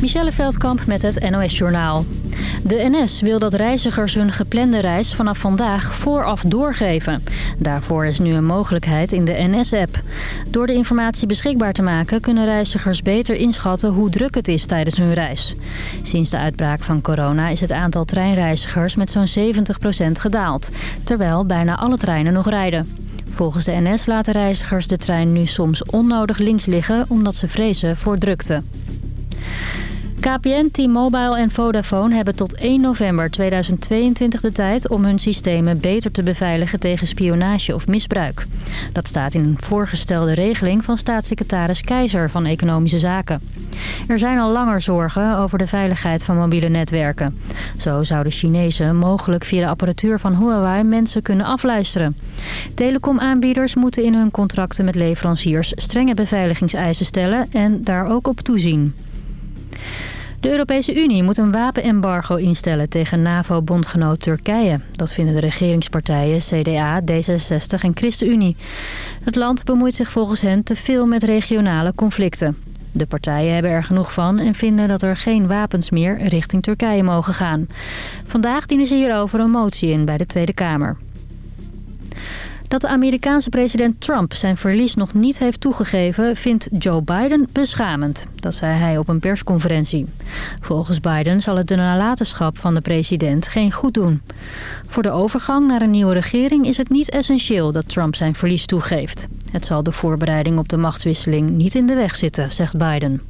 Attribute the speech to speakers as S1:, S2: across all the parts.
S1: Michelle Veldkamp met het NOS-journaal. De NS wil dat reizigers hun geplande reis vanaf vandaag vooraf doorgeven. Daarvoor is nu een mogelijkheid in de NS-app. Door de informatie beschikbaar te maken... kunnen reizigers beter inschatten hoe druk het is tijdens hun reis. Sinds de uitbraak van corona is het aantal treinreizigers met zo'n 70% gedaald. Terwijl bijna alle treinen nog rijden. Volgens de NS laten reizigers de trein nu soms onnodig links liggen... omdat ze vrezen voor drukte. KPN, T-Mobile en Vodafone hebben tot 1 november 2022 de tijd om hun systemen beter te beveiligen tegen spionage of misbruik. Dat staat in een voorgestelde regeling van staatssecretaris Keizer van Economische Zaken. Er zijn al langer zorgen over de veiligheid van mobiele netwerken. Zo zouden Chinezen mogelijk via de apparatuur van Huawei mensen kunnen afluisteren. Telecomaanbieders moeten in hun contracten met leveranciers strenge beveiligingseisen stellen en daar ook op toezien. De Europese Unie moet een wapenembargo instellen tegen NAVO-bondgenoot Turkije. Dat vinden de regeringspartijen CDA, D66 en ChristenUnie. Het land bemoeit zich volgens hen te veel met regionale conflicten. De partijen hebben er genoeg van en vinden dat er geen wapens meer richting Turkije mogen gaan. Vandaag dienen ze hierover een motie in bij de Tweede Kamer. Dat de Amerikaanse president Trump zijn verlies nog niet heeft toegegeven... vindt Joe Biden beschamend. Dat zei hij op een persconferentie. Volgens Biden zal het de nalatenschap van de president geen goed doen. Voor de overgang naar een nieuwe regering is het niet essentieel dat Trump zijn verlies toegeeft. Het zal de voorbereiding op de machtswisseling niet in de weg zitten, zegt Biden.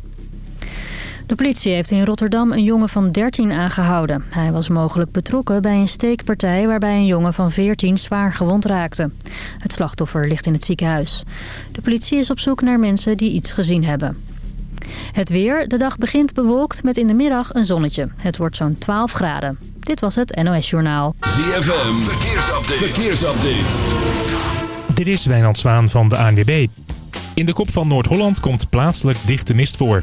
S1: De politie heeft in Rotterdam een jongen van 13 aangehouden. Hij was mogelijk betrokken bij een steekpartij waarbij een jongen van 14 zwaar gewond raakte. Het slachtoffer ligt in het ziekenhuis. De politie is op zoek naar mensen die iets gezien hebben. Het weer. De dag begint bewolkt met in de middag een zonnetje. Het wordt zo'n 12 graden. Dit was het NOS Journaal.
S2: ZFM, verkeersupdate. verkeersupdate.
S3: Dit is Wijnand Zwaan van de ANWB. In de kop van Noord-Holland komt plaatselijk dichte mist voor.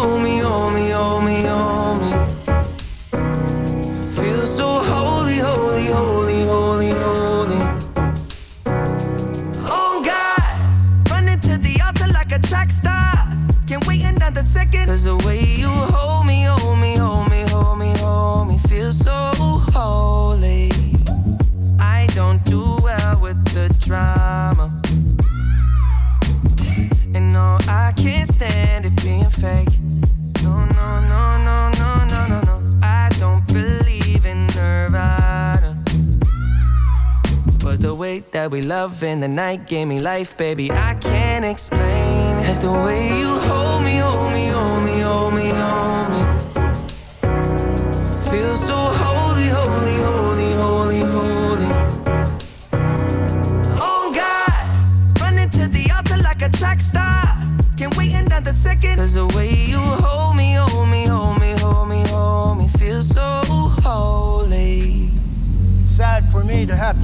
S4: we love in the night gave me life, baby. I can't explain it. The way you hold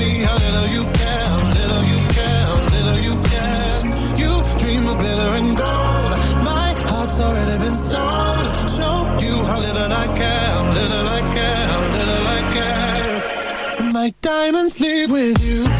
S5: me how little you care, little you care, little you care. You dream of glitter and gold. My heart's already been sold. Show you how little I care, little I care, little I care. My diamonds leave with you.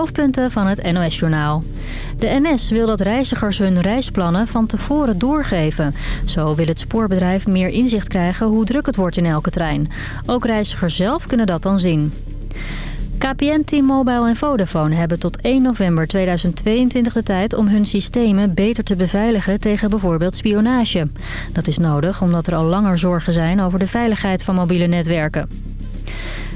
S1: Hoofdpunten van het NOS-journaal. De NS wil dat reizigers hun reisplannen van tevoren doorgeven. Zo wil het spoorbedrijf meer inzicht krijgen hoe druk het wordt in elke trein. Ook reizigers zelf kunnen dat dan zien. KPN, T-Mobile en Vodafone hebben tot 1 november 2022 de tijd om hun systemen beter te beveiligen tegen bijvoorbeeld spionage. Dat is nodig omdat er al langer zorgen zijn over de veiligheid van mobiele netwerken.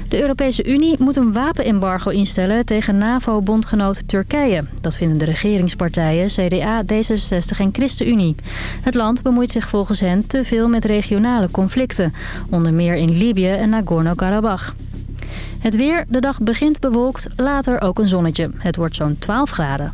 S1: De Europese Unie moet een wapenembargo instellen tegen NAVO-bondgenoot Turkije. Dat vinden de regeringspartijen CDA, D66 en ChristenUnie. Het land bemoeit zich volgens hen te veel met regionale conflicten. Onder meer in Libië en Nagorno-Karabakh. Het weer, de dag begint bewolkt, later ook een zonnetje. Het wordt zo'n 12 graden.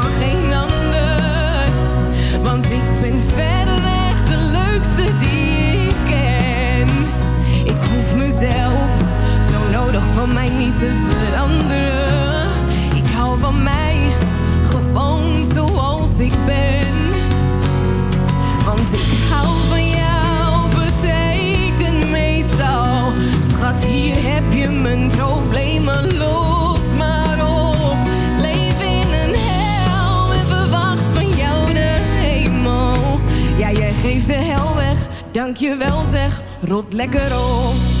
S6: van mij niet te veranderen. Ik hou van mij gewoon zoals ik ben. Want ik hou van jou, betekent meestal. Schat, hier heb je mijn problemen, los geeft de hel weg, dank je wel zeg, rot lekker op.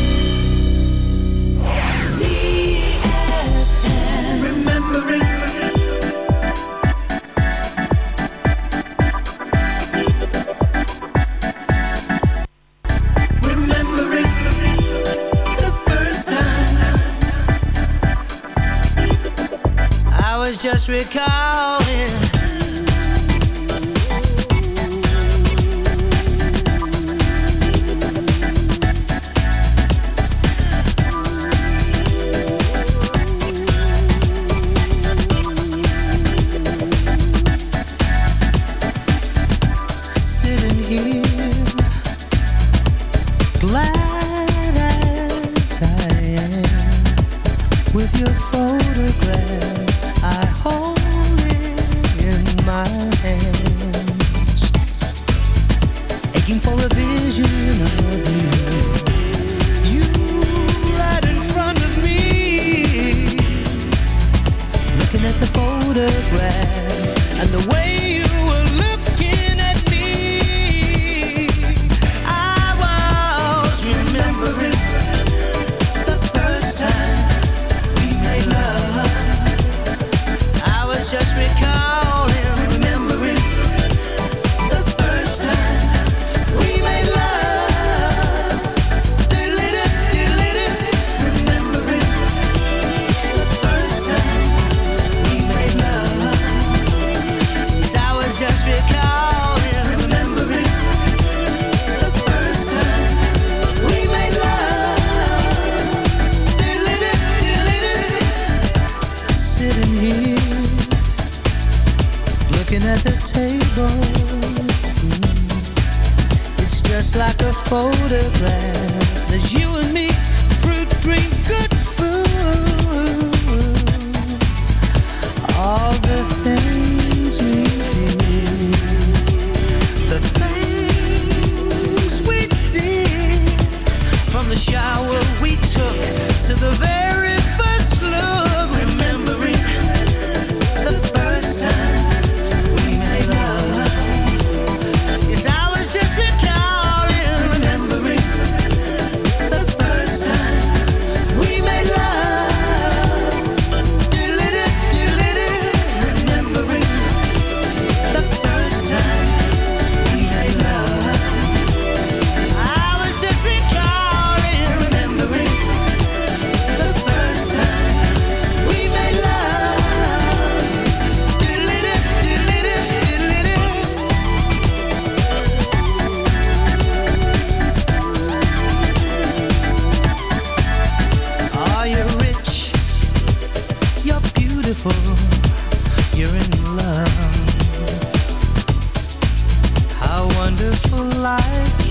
S7: just recall wonderful life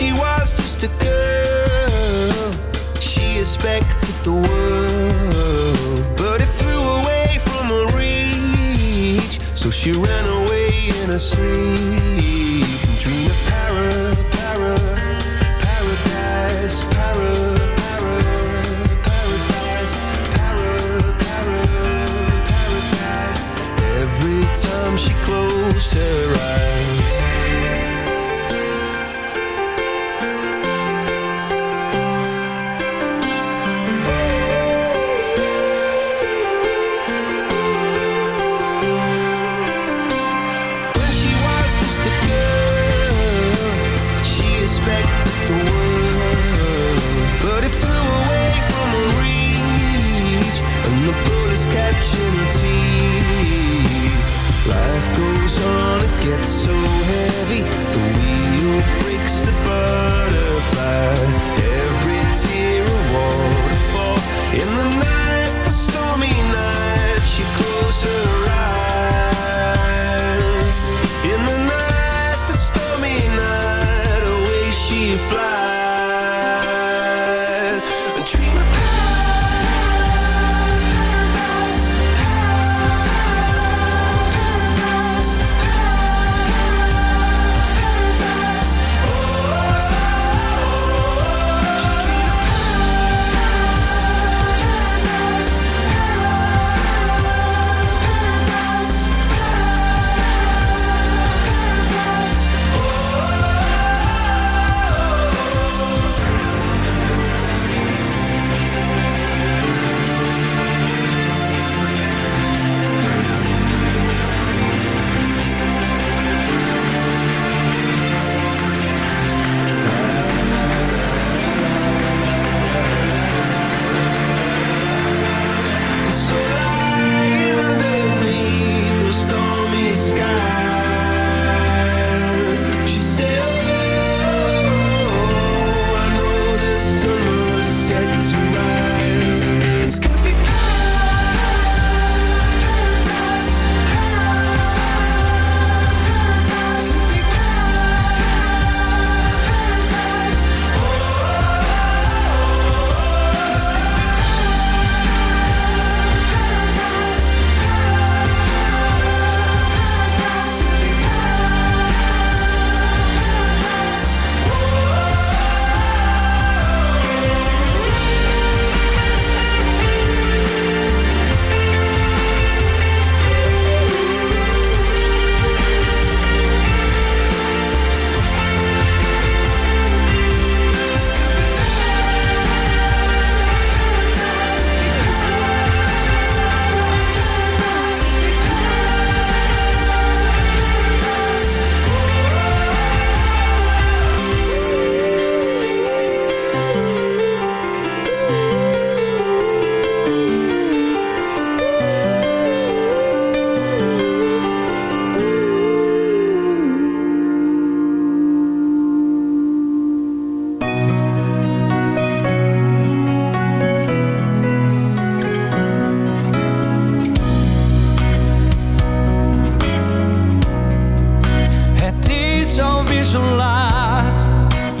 S5: she was just a girl, she expected the world, but it flew away from her reach. So she ran away in her sleep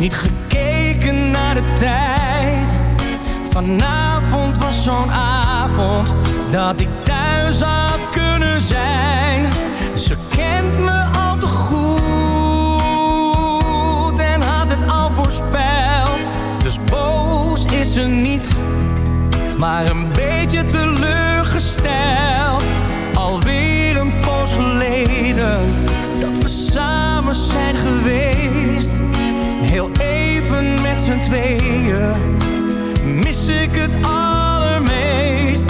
S7: Niet gekeken naar de tijd. Vanavond was zo'n avond dat ik thuis had kunnen zijn. Ze kent me al te goed en had het al voorspeld. Dus boos is ze niet, maar een beetje teleurgesteld. Alweer een poos geleden dat we samen zijn geweest met z'n tweeën mis ik het allermeest.